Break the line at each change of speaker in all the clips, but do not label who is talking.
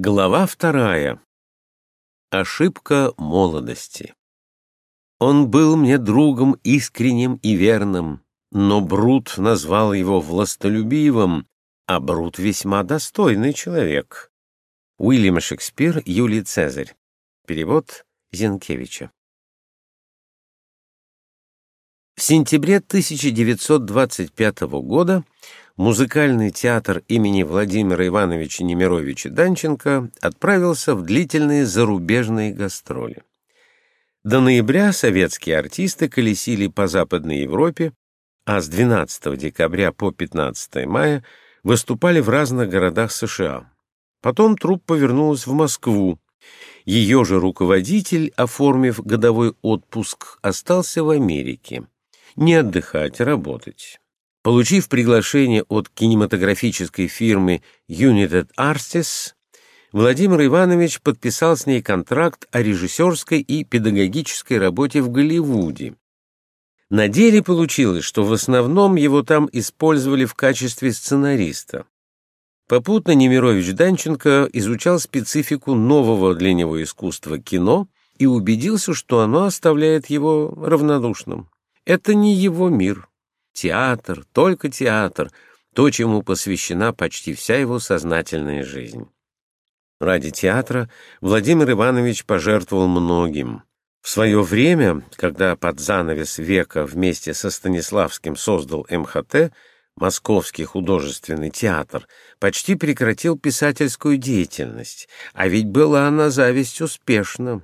Глава вторая. Ошибка молодости. Он был мне другом искренним и верным, но Брут назвал его властолюбивым, а Брут весьма достойный человек. Уильям Шекспир, Юлий Цезарь. Перевод Зинкевича. В сентябре 1925 года музыкальный театр имени Владимира Ивановича Немировича Данченко отправился в длительные зарубежные гастроли. До ноября советские артисты колесили по Западной Европе, а с 12 декабря по 15 мая выступали в разных городах США. Потом труппа вернулась в Москву. Ее же руководитель, оформив годовой отпуск, остался в Америке. Не отдыхать, а работать. Получив приглашение от кинематографической фирмы United Artists, Владимир Иванович подписал с ней контракт о режиссерской и педагогической работе в Голливуде. На деле получилось, что в основном его там использовали в качестве сценариста. Попутно Немирович Данченко изучал специфику нового для него искусства кино и убедился, что оно оставляет его равнодушным. Это не его мир. Театр, только театр, то, чему посвящена почти вся его сознательная жизнь. Ради театра Владимир Иванович пожертвовал многим. В свое время, когда под занавес века вместе со Станиславским создал МХТ, Московский художественный театр, почти прекратил писательскую деятельность, а ведь была она зависть успешна.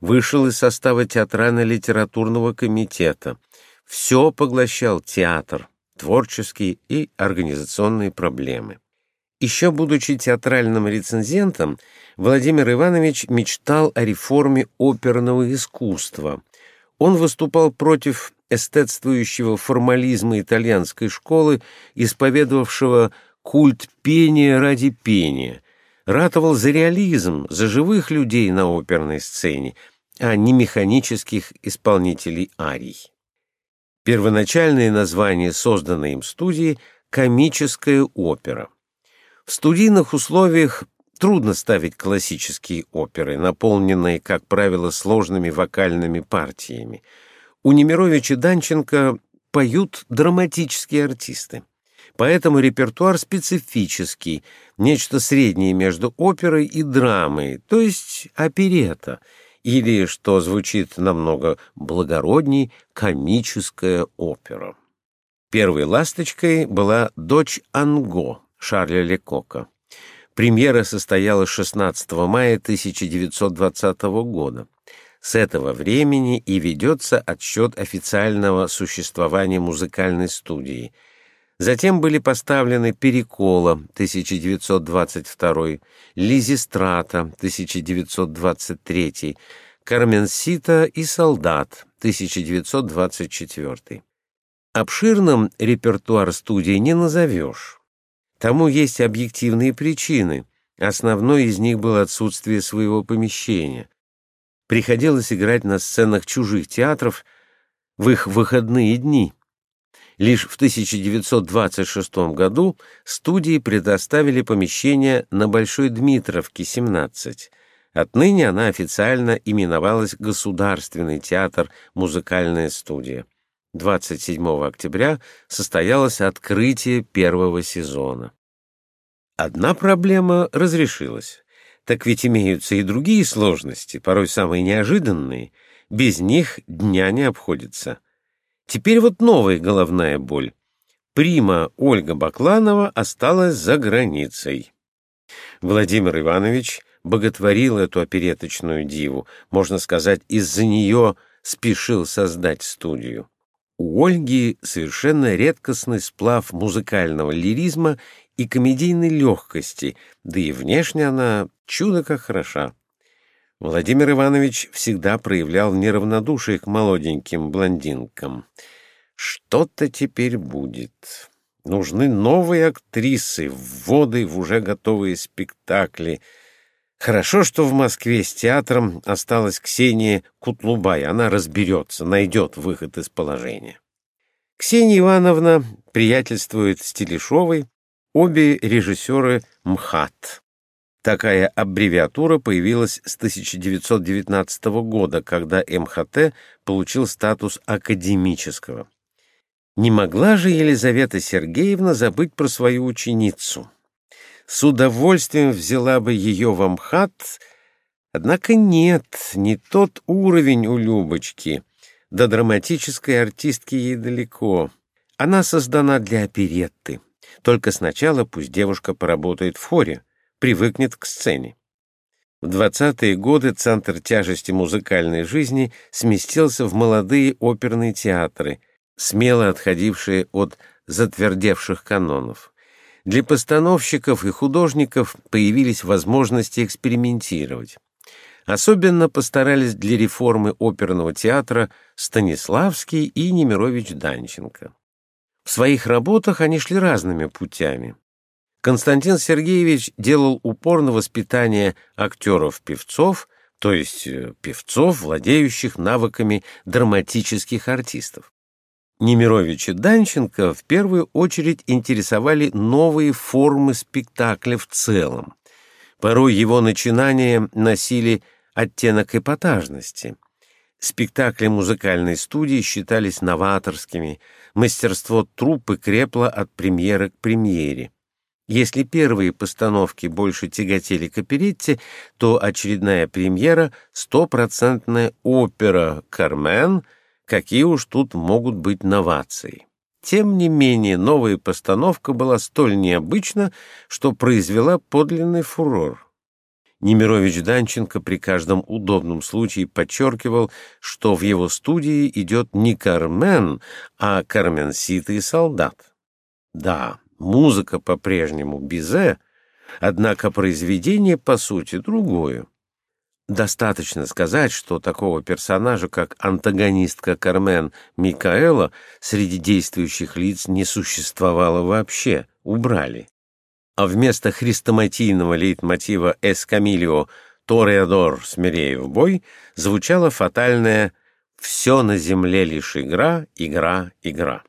Вышел из состава театрально-литературного комитета, все поглощал театр, творческие и организационные проблемы. Еще будучи театральным рецензентом, Владимир Иванович мечтал о реформе оперного искусства. Он выступал против эстетствующего формализма итальянской школы, исповедовавшего культ пения ради пения, ратовал за реализм, за живых людей на оперной сцене, а не механических исполнителей арий. Первоначальное название созданной им студии — «Комическая опера». В студийных условиях трудно ставить классические оперы, наполненные, как правило, сложными вокальными партиями. У Немировича Данченко поют драматические артисты. Поэтому репертуар специфический, нечто среднее между оперой и драмой, то есть оперета — или, что звучит намного благородней, комическая опера. Первой ласточкой была «Дочь Анго» Шарля Лекока. Премьера состоялась 16 мая 1920 года. С этого времени и ведется отсчет официального существования музыкальной студии – Затем были поставлены «Перекола» 1922, «Лизистрата» 1923, «Карменсита» и «Солдат» 1924. Обширным репертуар студии не назовешь. Тому есть объективные причины. Основной из них было отсутствие своего помещения. Приходилось играть на сценах чужих театров в их выходные дни. Лишь в 1926 году студии предоставили помещение на Большой Дмитровке, 17. Отныне она официально именовалась Государственный театр «Музыкальная студия». 27 октября состоялось открытие первого сезона. Одна проблема разрешилась. Так ведь имеются и другие сложности, порой самые неожиданные. Без них дня не обходится. Теперь вот новая головная боль. Прима Ольга Бакланова осталась за границей. Владимир Иванович боготворил эту опереточную диву, можно сказать, из-за нее спешил создать студию. У Ольги совершенно редкостный сплав музыкального лиризма и комедийной легкости, да и внешне она чудо как хороша. Владимир Иванович всегда проявлял неравнодушие к молоденьким блондинкам. Что-то теперь будет. Нужны новые актрисы, вводы в уже готовые спектакли. Хорошо, что в Москве с театром осталась Ксения Кутлубай. Она разберется, найдет выход из положения. Ксения Ивановна приятельствует с Телешовой, обе режиссеры МХАТ. Такая аббревиатура появилась с 1919 года, когда МХТ получил статус академического. Не могла же Елизавета Сергеевна забыть про свою ученицу. С удовольствием взяла бы ее в Амхат, однако нет, не тот уровень у Любочки. До драматической артистки ей далеко. Она создана для оперетты. Только сначала пусть девушка поработает в хоре привыкнет к сцене. В 20-е годы центр тяжести музыкальной жизни сместился в молодые оперные театры, смело отходившие от затвердевших канонов. Для постановщиков и художников появились возможности экспериментировать. Особенно постарались для реформы оперного театра Станиславский и Немирович Данченко. В своих работах они шли разными путями. Константин Сергеевич делал упор на воспитание актеров-певцов, то есть э, певцов, владеющих навыками драматических артистов. Немирович и Данченко в первую очередь интересовали новые формы спектакля в целом. Порой его начинания носили оттенок эпатажности. Спектакли музыкальной студии считались новаторскими, мастерство труппы крепло от премьеры к премьере. Если первые постановки больше тяготели к оперетте, то очередная премьера — стопроцентная опера «Кармен», какие уж тут могут быть новации. Тем не менее, новая постановка была столь необычна, что произвела подлинный фурор. Немирович Данченко при каждом удобном случае подчеркивал, что в его студии идет не «Кармен», а «Карменсита и солдат». Да, Музыка по-прежнему Бизе, однако произведение, по сути, другое. Достаточно сказать, что такого персонажа, как антагонистка Кармен Микаэла, среди действующих лиц не существовало вообще, убрали. А вместо хрестоматийного лейтмотива «Эскамилио» «Тореадор, смирей в бой» звучало фатальное «Все на земле лишь игра, игра, игра».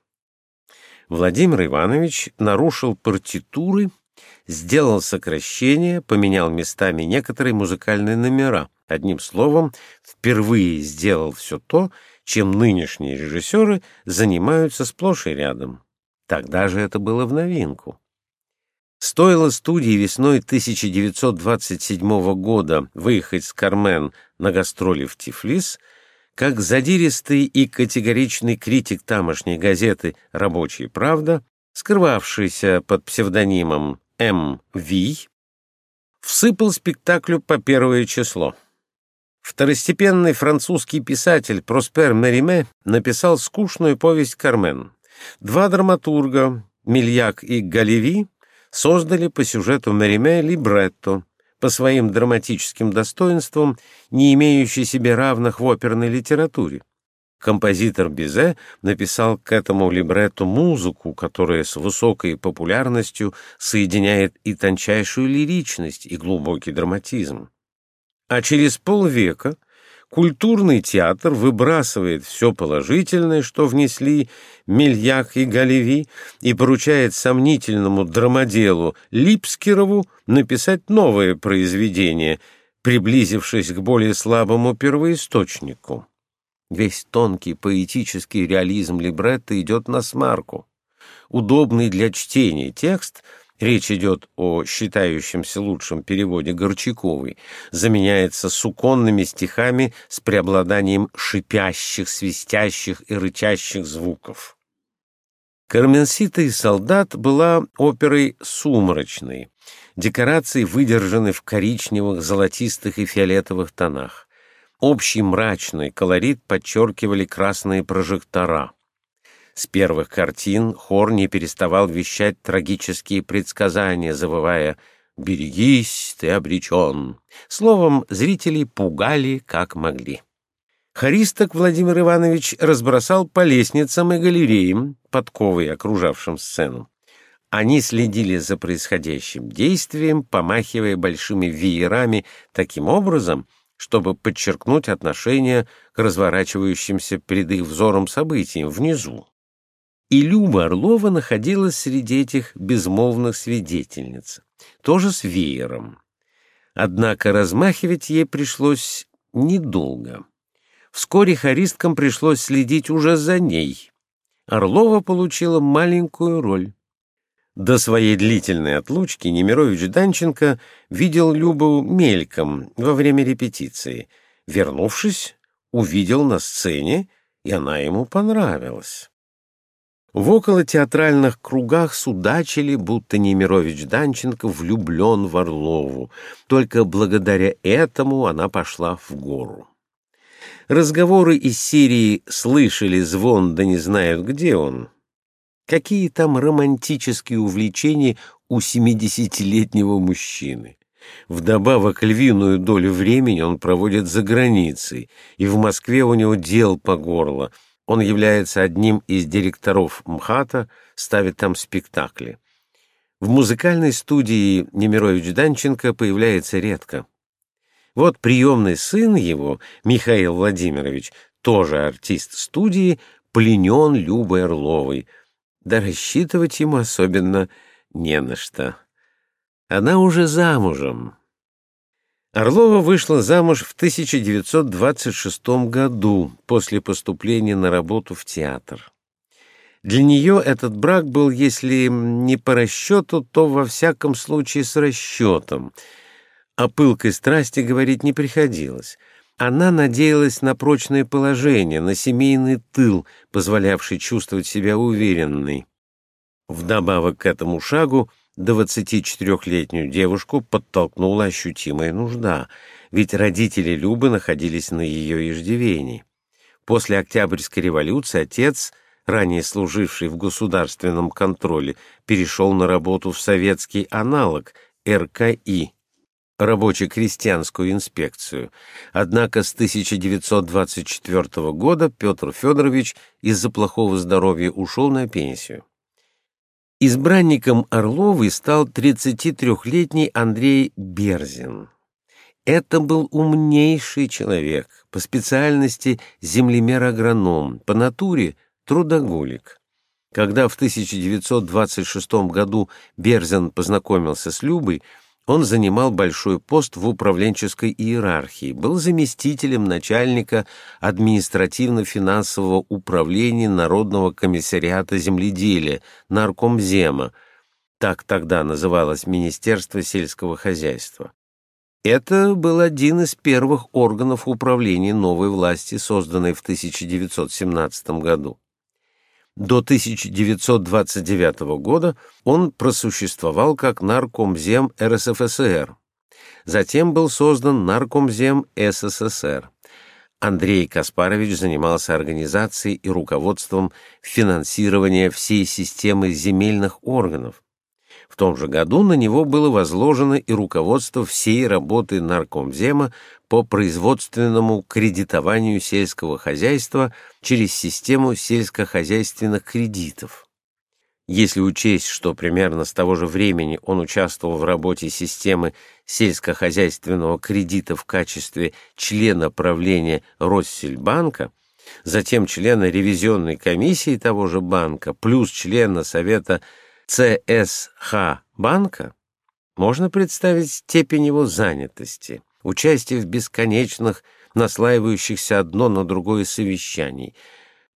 Владимир Иванович нарушил партитуры, сделал сокращение, поменял местами некоторые музыкальные номера. Одним словом, впервые сделал все то, чем нынешние режиссеры занимаются сплошь и рядом. Тогда же это было в новинку. Стоило студии весной 1927 года выехать с «Кармен» на гастроли в Тифлис — как задиристый и категоричный критик тамошней газеты «Рабочая правда», скрывавшийся под псевдонимом М. Ви, всыпал спектаклю по первое число. Второстепенный французский писатель Проспер Мериме написал скучную повесть «Кармен». Два драматурга, Мильяк и Галеви, создали по сюжету Мериме либретто, по своим драматическим достоинствам, не имеющий себе равных в оперной литературе. Композитор Бизе написал к этому либретто музыку, которая с высокой популярностью соединяет и тончайшую лиричность, и глубокий драматизм. А через полвека культурный театр выбрасывает все положительное, что внесли Мельяк и Галеви, и поручает сомнительному драмоделу Липскерову написать новое произведение, приблизившись к более слабому первоисточнику. Весь тонкий поэтический реализм либретто идет на смарку. Удобный для чтения текст — речь идет о считающемся лучшем переводе Горчаковой, заменяется суконными стихами с преобладанием шипящих, свистящих и рычащих звуков. «Карменсита и солдат» была оперой сумрачной. Декорации выдержаны в коричневых, золотистых и фиолетовых тонах. Общий мрачный колорит подчеркивали красные прожектора. С первых картин хор не переставал вещать трагические предсказания, завывая «Берегись, ты обречен». Словом, зрителей пугали как могли. Хористок Владимир Иванович разбросал по лестницам и галереям, подковой окружавшим сцену. Они следили за происходящим действием, помахивая большими веерами таким образом, чтобы подчеркнуть отношение к разворачивающимся перед их взором событиям внизу и Люба Орлова находилась среди этих безмолвных свидетельниц, тоже с веером. Однако размахивать ей пришлось недолго. Вскоре хористкам пришлось следить уже за ней. Орлова получила маленькую роль. До своей длительной отлучки Немирович Данченко видел Любу мельком во время репетиции. Вернувшись, увидел на сцене, и она ему понравилась. В околотеатральных кругах судачили, будто Немирович Данченко влюблен в Орлову. Только благодаря этому она пошла в гору. Разговоры из Сирии «слышали звон, да не знают, где он». Какие там романтические увлечения у семидесятилетнего мужчины? Вдобавок львиную долю времени он проводит за границей, и в Москве у него дел по горло — он является одним из директоров МХАТа, ставит там спектакли. В музыкальной студии Немирович Данченко появляется редко. Вот приемный сын его, Михаил Владимирович, тоже артист студии, пленен Любой Орловой. Да рассчитывать ему особенно не на что. Она уже замужем, Орлова вышла замуж в 1926 году после поступления на работу в театр. Для нее этот брак был, если не по расчету, то во всяком случае с расчетом. О пылкой страсти говорить не приходилось. Она надеялась на прочное положение, на семейный тыл, позволявший чувствовать себя уверенной. Вдобавок к этому шагу 24-летнюю девушку подтолкнула ощутимая нужда, ведь родители Любы находились на ее иждивении. После Октябрьской революции отец, ранее служивший в государственном контроле, перешел на работу в советский аналог РКИ, рабоче-крестьянскую инспекцию. Однако с 1924 года Петр Федорович из-за плохого здоровья ушел на пенсию. Избранником Орловой стал 33-летний Андрей Берзин. Это был умнейший человек, по специальности землемер-агроном, по натуре трудоголик. Когда в 1926 году Берзин познакомился с Любой, он занимал большой пост в управленческой иерархии, был заместителем начальника административно-финансового управления Народного комиссариата земледелия, наркомзема, так тогда называлось Министерство сельского хозяйства. Это был один из первых органов управления новой власти, созданной в 1917 году. До 1929 года он просуществовал как наркомзем РСФСР. Затем был создан наркомзем СССР. Андрей Каспарович занимался организацией и руководством финансирования всей системы земельных органов, в том же году на него было возложено и руководство всей работы наркомзема по производственному кредитованию сельского хозяйства через систему сельскохозяйственных кредитов. Если учесть, что примерно с того же времени он участвовал в работе системы сельскохозяйственного кредита в качестве члена правления Россельбанка, затем члена ревизионной комиссии того же банка, плюс члена Совета ЦСХ банка можно представить степень его занятости, участие в бесконечных, наслаивающихся одно на другое совещаний.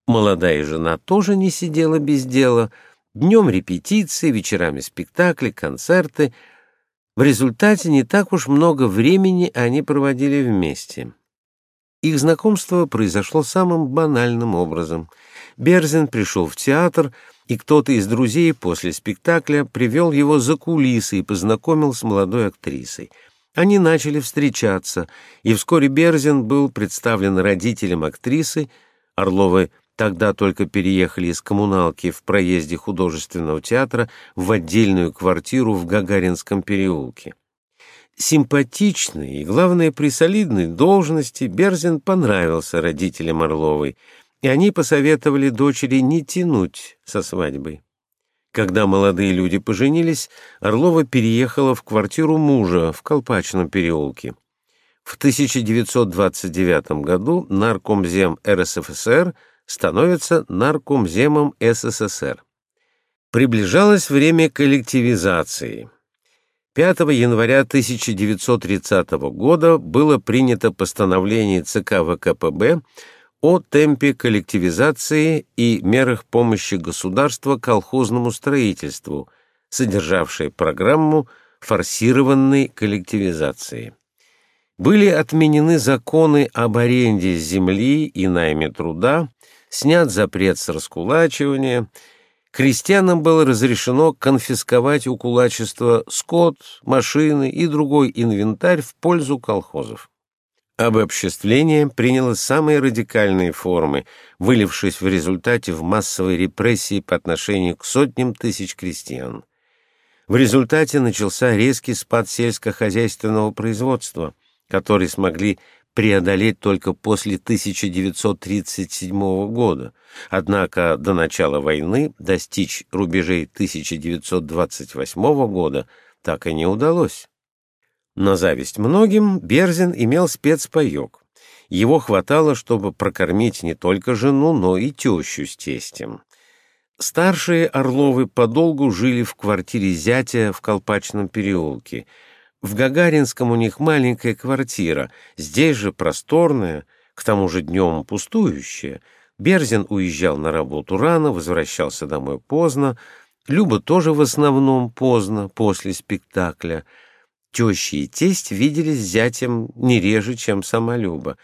Молодая жена тоже не сидела без дела, днем репетиции, вечерами спектакли, концерты. В результате не так уж много времени они проводили вместе. Их знакомство произошло самым банальным образом. Берзин пришел в театр, и кто-то из друзей после спектакля привел его за кулисы и познакомил с молодой актрисой. Они начали встречаться, и вскоре Берзин был представлен родителям актрисы. Орловы тогда только переехали из коммуналки в проезде художественного театра в отдельную квартиру в Гагаринском переулке. Симпатичный и, главное, при солидной должности Берзин понравился родителям Орловой, и они посоветовали дочери не тянуть со свадьбой. Когда молодые люди поженились, Орлова переехала в квартиру мужа в Колпачном переулке. В 1929 году наркомзем РСФСР становится наркомземом СССР. Приближалось время коллективизации. 5 января 1930 года было принято постановление ЦК ВКПБ о темпе коллективизации и мерах помощи государства колхозному строительству, содержавшее программу форсированной коллективизации. Были отменены законы об аренде земли и найме труда, снят запрет с раскулачивания, крестьянам было разрешено конфисковать у кулачества скот, машины и другой инвентарь в пользу колхозов. Обобществление приняло самые радикальные формы, вылившись в результате в массовой репрессии по отношению к сотням тысяч крестьян. В результате начался резкий спад сельскохозяйственного производства, который смогли преодолеть только после 1937 года, однако до начала войны достичь рубежей 1928 года так и не удалось. На зависть многим Берзин имел спецпаек. Его хватало, чтобы прокормить не только жену, но и тещу с тестем. Старшие Орловы подолгу жили в квартире зятя в Колпачном переулке — в Гагаринском у них маленькая квартира, здесь же просторная, к тому же днем пустующая. Берзин уезжал на работу рано, возвращался домой поздно. Люба тоже в основном поздно, после спектакля. Теща и тесть виделись с зятем не реже, чем сама Люба.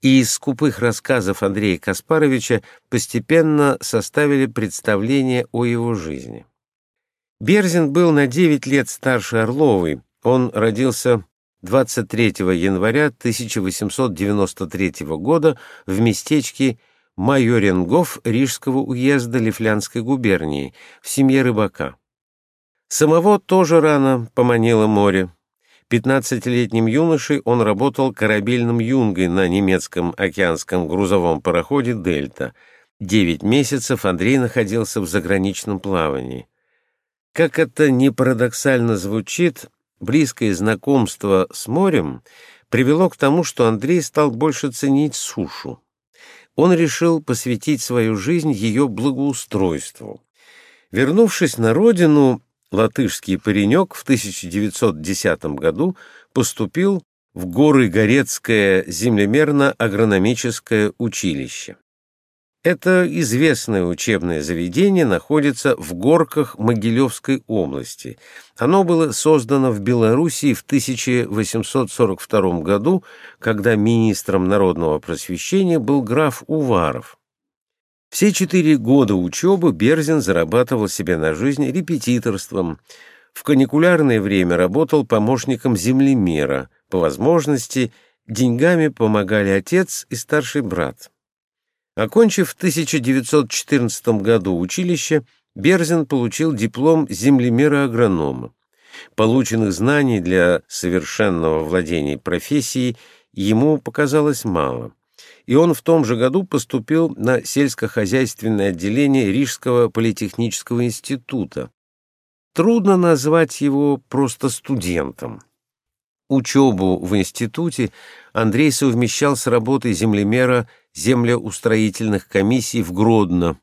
И из скупых рассказов Андрея Каспаровича постепенно составили представление о его жизни. Берзин был на девять лет старше Орловой, он родился 23 января 1893 года в местечке Майоренгов Рижского уезда Лифлянской губернии в семье рыбака. Самого тоже рано поманило море. Пятнадцатилетним юношей он работал корабельным юнгой на немецком океанском грузовом пароходе «Дельта». Девять месяцев Андрей находился в заграничном плавании. Как это ни парадоксально звучит, Близкое знакомство с морем привело к тому, что Андрей стал больше ценить сушу. Он решил посвятить свою жизнь ее благоустройству. Вернувшись на родину, латышский паренек в 1910 году поступил в Горы Горецкое землемерно-агрономическое училище. Это известное учебное заведение находится в Горках Могилевской области. Оно было создано в Белоруссии в 1842 году, когда министром народного просвещения был граф Уваров. Все четыре года учебы Берзин зарабатывал себе на жизнь репетиторством. В каникулярное время работал помощником землемера. По возможности деньгами помогали отец и старший брат. Окончив в 1914 году училище, Берзин получил диплом землемера-агронома. Полученных знаний для совершенного владения профессией ему показалось мало, и он в том же году поступил на сельскохозяйственное отделение Рижского политехнического института. Трудно назвать его просто студентом. Учебу в институте Андрей совмещал с работой землемера землеустроительных комиссий в Гродно,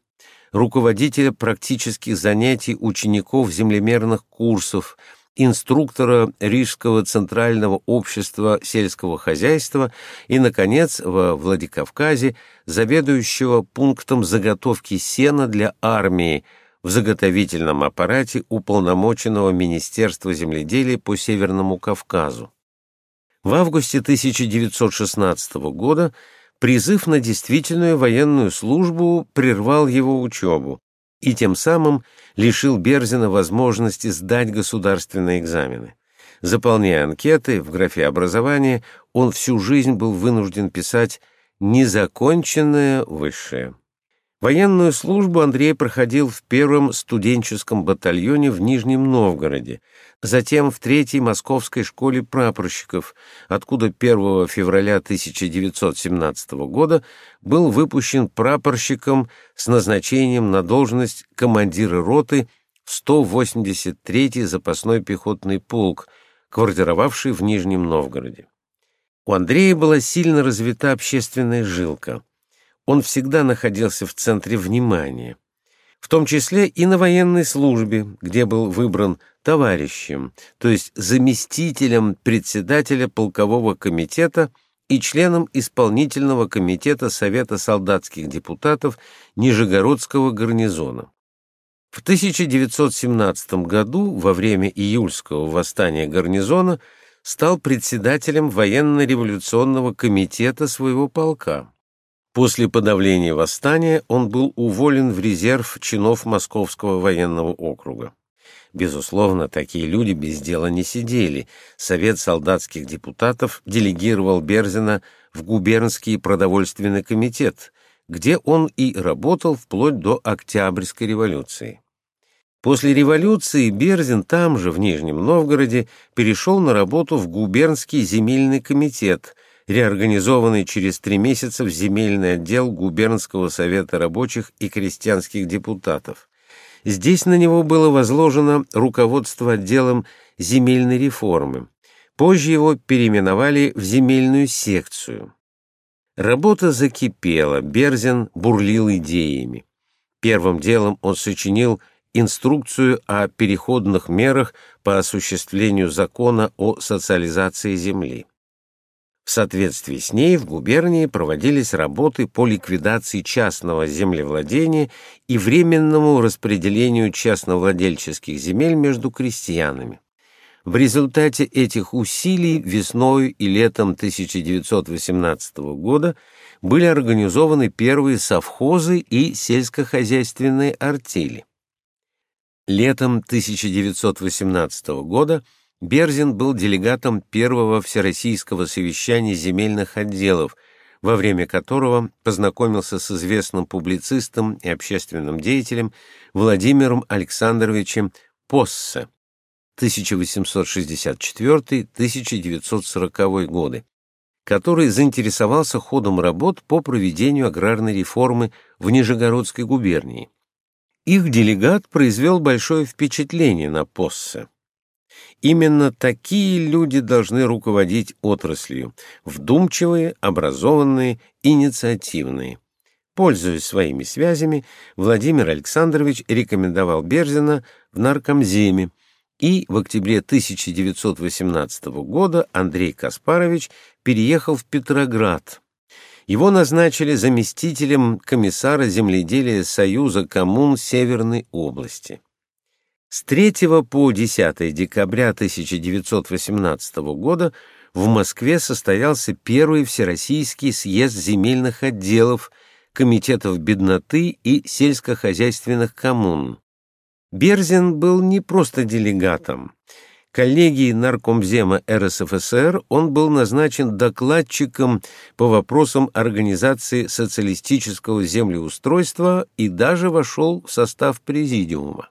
руководителя практических занятий учеников землемерных курсов, инструктора Рижского центрального общества сельского хозяйства и, наконец, во Владикавказе заведующего пунктом заготовки сена для армии в заготовительном аппарате уполномоченного Министерства земледелия по Северному Кавказу. В августе 1916 года Призыв на действительную военную службу прервал его учебу и тем самым лишил Берзина возможности сдать государственные экзамены. Заполняя анкеты в графе образования, он всю жизнь был вынужден писать «незаконченное высшее». Военную службу Андрей проходил в первом студенческом батальоне в Нижнем Новгороде, затем в третьей Московской школе прапорщиков, откуда 1 февраля 1917 года был выпущен прапорщиком с назначением на должность командира роты в 183-й запасной пехотный полк, квартировавший в Нижнем Новгороде. У Андрея была сильно развита общественная жилка. Он всегда находился в центре внимания. В том числе и на военной службе, где был выбран товарищем, то есть заместителем председателя полкового комитета и членом исполнительного комитета Совета солдатских депутатов Нижегородского гарнизона. В 1917 году, во время июльского восстания гарнизона, стал председателем военно-революционного комитета своего полка. После подавления восстания он был уволен в резерв чинов Московского военного округа. Безусловно, такие люди без дела не сидели. Совет солдатских депутатов делегировал Берзина в губернский продовольственный комитет, где он и работал вплоть до Октябрьской революции. После революции Берзин там же, в Нижнем Новгороде, перешел на работу в губернский земельный комитет, реорганизованный через три месяца в земельный отдел губернского совета рабочих и крестьянских депутатов. Здесь на него было возложено руководство отделом земельной реформы. Позже его переименовали в земельную секцию. Работа закипела, Берзин бурлил идеями. Первым делом он сочинил инструкцию о переходных мерах по осуществлению закона о социализации земли. В соответствии с ней в губернии проводились работы по ликвидации частного землевладения и временному распределению частновладельческих земель между крестьянами. В результате этих усилий весной и летом 1918 года были организованы первые совхозы и сельскохозяйственные артели. Летом 1918 года Берзин был делегатом первого Всероссийского совещания земельных отделов, во время которого познакомился с известным публицистом и общественным деятелем Владимиром Александровичем Поссе 1864-1940 годы, который заинтересовался ходом работ по проведению аграрной реформы в Нижегородской губернии. Их делегат произвел большое впечатление на Поссе. Именно такие люди должны руководить отраслью, вдумчивые, образованные, инициативные. Пользуясь своими связями, Владимир Александрович рекомендовал Берзина в наркомземе, и в октябре 1918 года Андрей Каспарович переехал в Петроград, его назначили заместителем комиссара земледелия Союза коммун Северной области. С 3 по 10 декабря 1918 года в Москве состоялся первый Всероссийский съезд земельных отделов, комитетов бедноты и сельскохозяйственных коммун. Берзин был не просто делегатом коллегии Наркомзема РСФСР он был назначен докладчиком по вопросам организации социалистического землеустройства и даже вошел в состав президиума.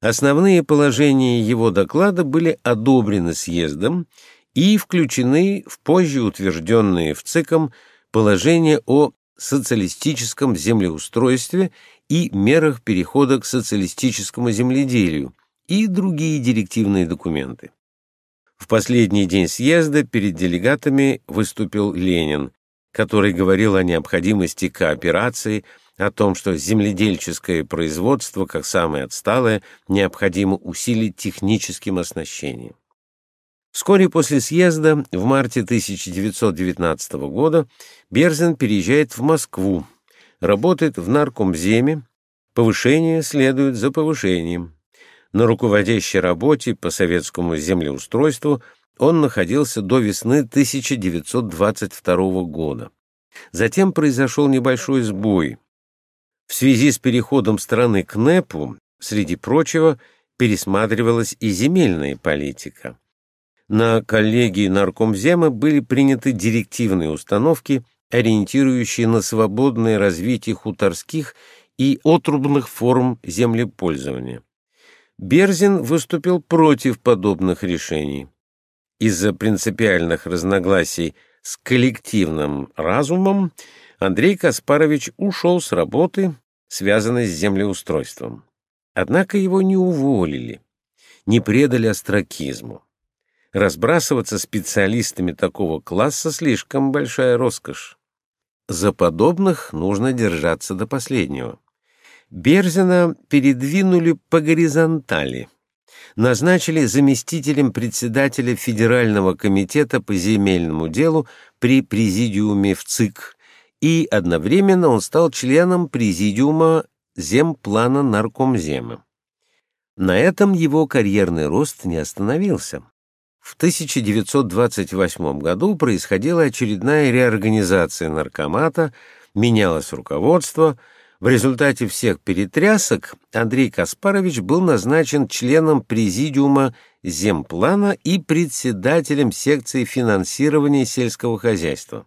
Основные положения его доклада были одобрены съездом и включены в позже утвержденные в ЦИКом положения о социалистическом землеустройстве и мерах перехода к социалистическому земледелию, и другие директивные документы. В последний день съезда перед делегатами выступил Ленин, который говорил о необходимости кооперации, о том, что земледельческое производство, как самое отсталое, необходимо усилить техническим оснащением. Вскоре после съезда, в марте 1919 года, Берзин переезжает в Москву, работает в наркомземе, повышение следует за повышением. На руководящей работе по советскому землеустройству он находился до весны 1922 года. Затем произошел небольшой сбой. В связи с переходом страны к НЭПу, среди прочего, пересматривалась и земельная политика. На коллегии наркомзема были приняты директивные установки, ориентирующие на свободное развитие хуторских и отрубных форм землепользования. Берзин выступил против подобных решений. Из-за принципиальных разногласий с коллективным разумом Андрей Каспарович ушел с работы, связанной с землеустройством. Однако его не уволили, не предали остракизму. Разбрасываться специалистами такого класса слишком большая роскошь. За подобных нужно держаться до последнего. Берзина передвинули по горизонтали, назначили заместителем председателя Федерального комитета по земельному делу при президиуме в ЦИК, и одновременно он стал членом президиума земплана наркомзема. На этом его карьерный рост не остановился. В 1928 году происходила очередная реорганизация наркомата, менялось руководство. В результате всех перетрясок Андрей Каспарович был назначен членом президиума земплана и председателем секции финансирования сельского хозяйства.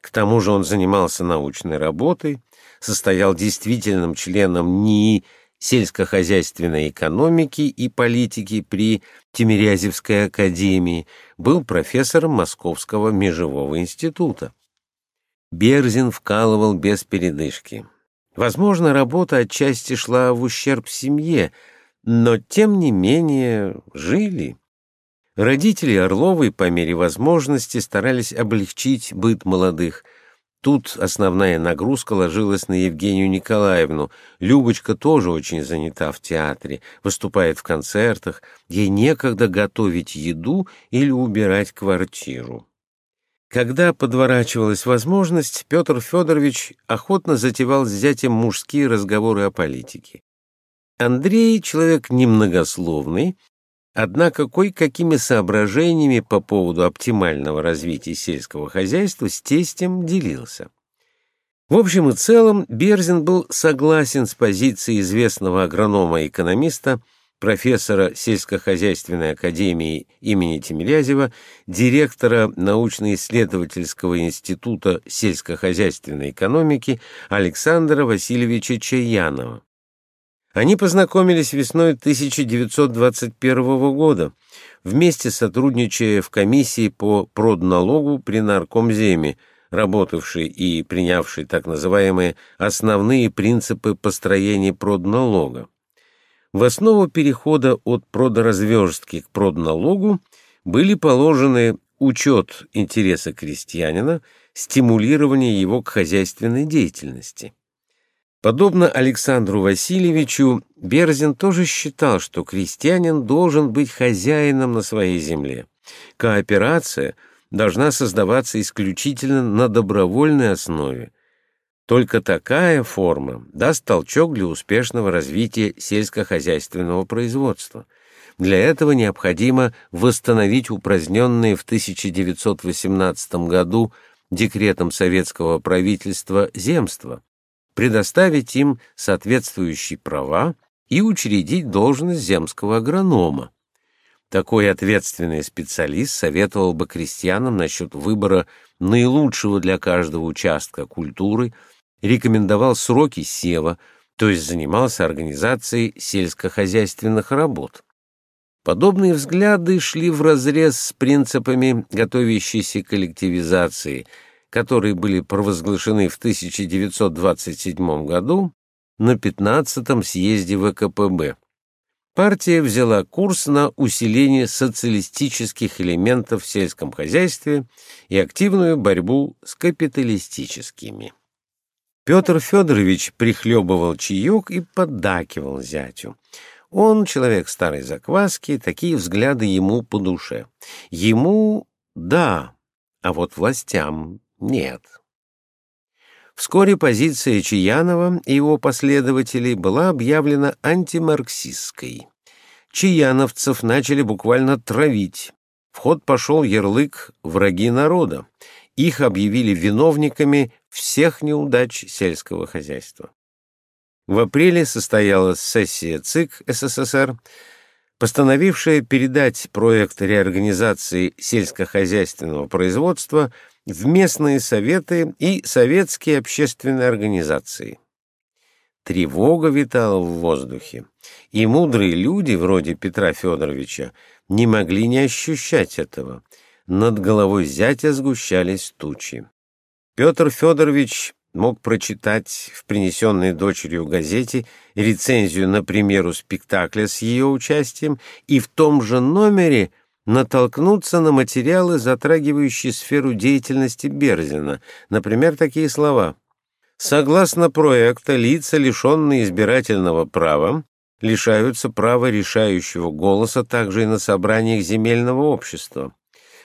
К тому же он занимался научной работой, состоял действительным членом НИИ сельскохозяйственной экономики и политики при Тимирязевской академии, был профессором Московского межевого института. Берзин вкалывал без передышки. Возможно, работа отчасти шла в ущерб семье, но тем не менее жили. Родители Орловой по мере возможности старались облегчить быт молодых – Тут основная нагрузка ложилась на Евгению Николаевну. Любочка тоже очень занята в театре, выступает в концертах. Ей некогда готовить еду или убирать квартиру. Когда подворачивалась возможность, Петр Федорович охотно затевал с зятем мужские разговоры о политике. Андрей — человек немногословный, Однако кое-какими соображениями по поводу оптимального развития сельского хозяйства с тестем делился. В общем и целом Берзин был согласен с позицией известного агронома-экономиста, профессора сельскохозяйственной академии имени Тимирязева, директора научно-исследовательского института сельскохозяйственной экономики Александра Васильевича Чаянова. Они познакомились весной 1921 года, вместе сотрудничая в комиссии по продналогу при наркомземе, работавшей и принявшей так называемые основные принципы построения продналога. В основу перехода от продразверстки к продналогу были положены учет интереса крестьянина, стимулирование его к хозяйственной деятельности. Подобно Александру Васильевичу, Берзин тоже считал, что крестьянин должен быть хозяином на своей земле. Кооперация должна создаваться исключительно на добровольной основе. Только такая форма даст толчок для успешного развития сельскохозяйственного производства. Для этого необходимо восстановить упраздненные в 1918 году декретом советского правительства земства предоставить им соответствующие права и учредить должность земского агронома. Такой ответственный специалист советовал бы крестьянам насчет выбора наилучшего для каждого участка культуры, рекомендовал сроки сева, то есть занимался организацией сельскохозяйственных работ. Подобные взгляды шли вразрез с принципами готовящейся коллективизации – которые были провозглашены в 1927 году на 15-м съезде ВКПБ. Партия взяла курс на усиление социалистических элементов в сельском хозяйстве и активную борьбу с капиталистическими. Петр Федорович прихлебывал чаек и поддакивал зятю. Он человек старой закваски, такие взгляды ему по душе. Ему — да, а вот властям нет. Вскоре позиция Чаянова и его последователей была объявлена антимарксистской. Чаяновцев начали буквально травить. В ход пошел ярлык «враги народа». Их объявили виновниками всех неудач сельского хозяйства. В апреле состоялась сессия ЦИК СССР, постановившая передать проект реорганизации сельскохозяйственного производства в местные советы и советские общественные организации. Тревога витала в воздухе, и мудрые люди, вроде Петра Федоровича, не могли не ощущать этого. Над головой зятя сгущались тучи. Петр Федорович мог прочитать в принесенной дочерью газете рецензию на премьеру спектакля с ее участием и в том же номере натолкнуться на материалы, затрагивающие сферу деятельности Берзина, например, такие слова Согласно проекта, лица, лишенные избирательного права, лишаются права решающего голоса также и на собраниях земельного общества.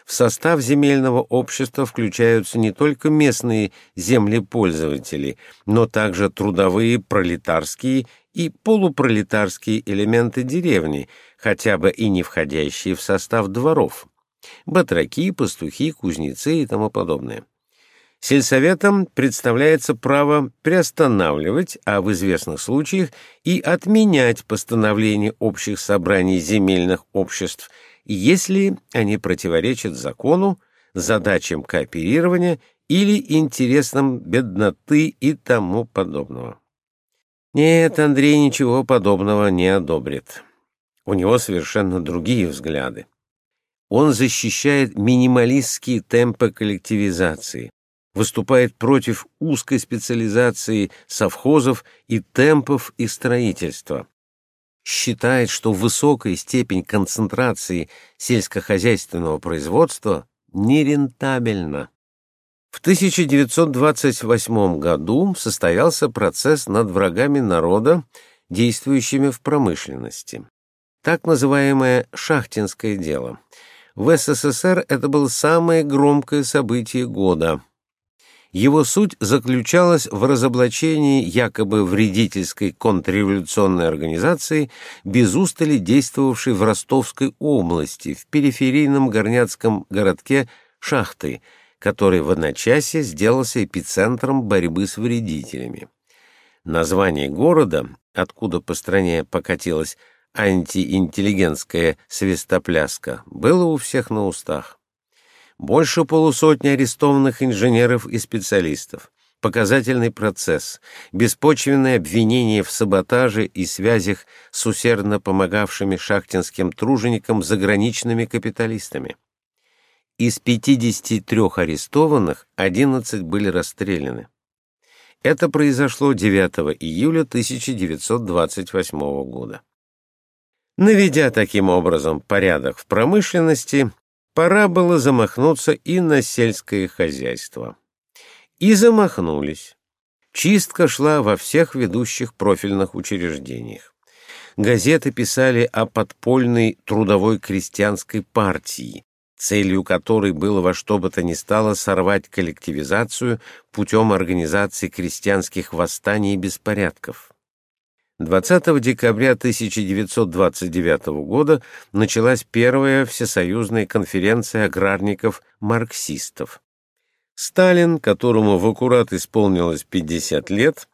В состав земельного общества включаются не только местные землепользователи, но также трудовые, пролетарские и полупролетарские элементы деревни, хотя бы и не входящие в состав дворов, батраки, пастухи, кузнецы и тому подобное. Сельсоветам представляется право приостанавливать, а в известных случаях и отменять постановления общих собраний земельных обществ, если они противоречат закону, задачам кооперирования или интересам бедноты и тому подобного. Нет, Андрей ничего подобного не одобрит. У него совершенно другие взгляды. Он защищает минималистские темпы коллективизации, выступает против узкой специализации совхозов и темпов их строительства. Считает, что высокая степень концентрации сельскохозяйственного производства нерентабельна. В 1928 году состоялся процесс над врагами народа, действующими в промышленности. Так называемое «шахтинское дело». В СССР это было самое громкое событие года – его суть заключалась в разоблачении якобы вредительской контрреволюционной организации, без устали действовавшей в Ростовской области, в периферийном горняцком городке Шахты, который в одночасье сделался эпицентром борьбы с вредителями. Название города, откуда по стране покатилась антиинтеллигентская свистопляска, было у всех на устах больше полусотни арестованных инженеров и специалистов, показательный процесс, беспочвенное обвинение в саботаже и связях с усердно помогавшими шахтинским труженикам заграничными капиталистами. Из 53 арестованных 11 были расстреляны. Это произошло 9 июля 1928 года. Наведя таким образом порядок в промышленности, Пора было замахнуться и на сельское хозяйство. И замахнулись. Чистка шла во всех ведущих профильных учреждениях. Газеты писали о подпольной трудовой крестьянской партии, целью которой было во что бы то ни стало сорвать коллективизацию путем организации крестьянских восстаний и беспорядков. 20 декабря 1929 года началась первая всесоюзная конференция аграрников-марксистов. Сталин, которому в аккурат исполнилось 50 лет,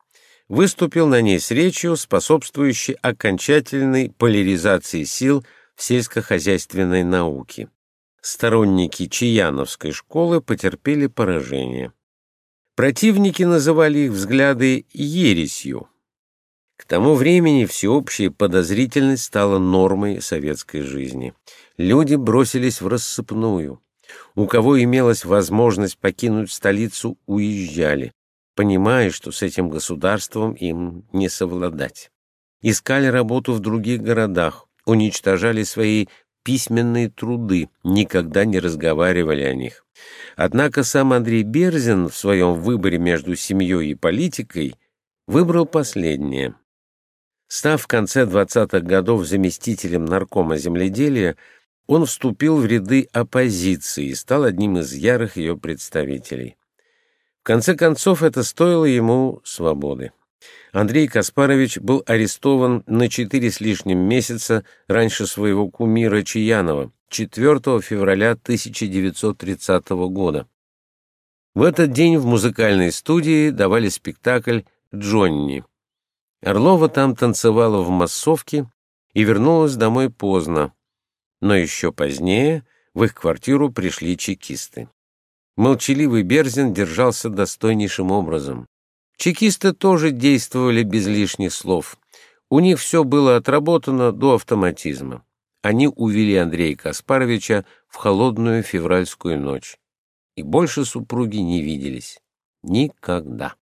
выступил на ней с речью, способствующей окончательной поляризации сил в сельскохозяйственной науке. Сторонники Чаяновской школы потерпели поражение. Противники называли их взгляды ересью, к тому времени всеобщая подозрительность стала нормой советской жизни. Люди бросились в рассыпную. У кого имелась возможность покинуть столицу, уезжали, понимая, что с этим государством им не совладать. Искали работу в других городах, уничтожали свои письменные труды, никогда не разговаривали о них. Однако сам Андрей Берзин в своем выборе между семьей и политикой выбрал последнее. Став в конце 20-х годов заместителем наркома земледелия, он вступил в ряды оппозиции и стал одним из ярых ее представителей. В конце концов, это стоило ему свободы. Андрей Каспарович был арестован на четыре с лишним месяца раньше своего кумира Чаянова, 4 февраля 1930 года. В этот день в музыкальной студии давали спектакль «Джонни». Орлова там танцевала в массовке и вернулась домой поздно, но еще позднее в их квартиру пришли чекисты. Молчаливый Берзин держался достойнейшим образом. Чекисты тоже действовали без лишних слов. У них все было отработано до автоматизма. Они увели Андрея Каспаровича в холодную февральскую ночь. И больше супруги не виделись. Никогда.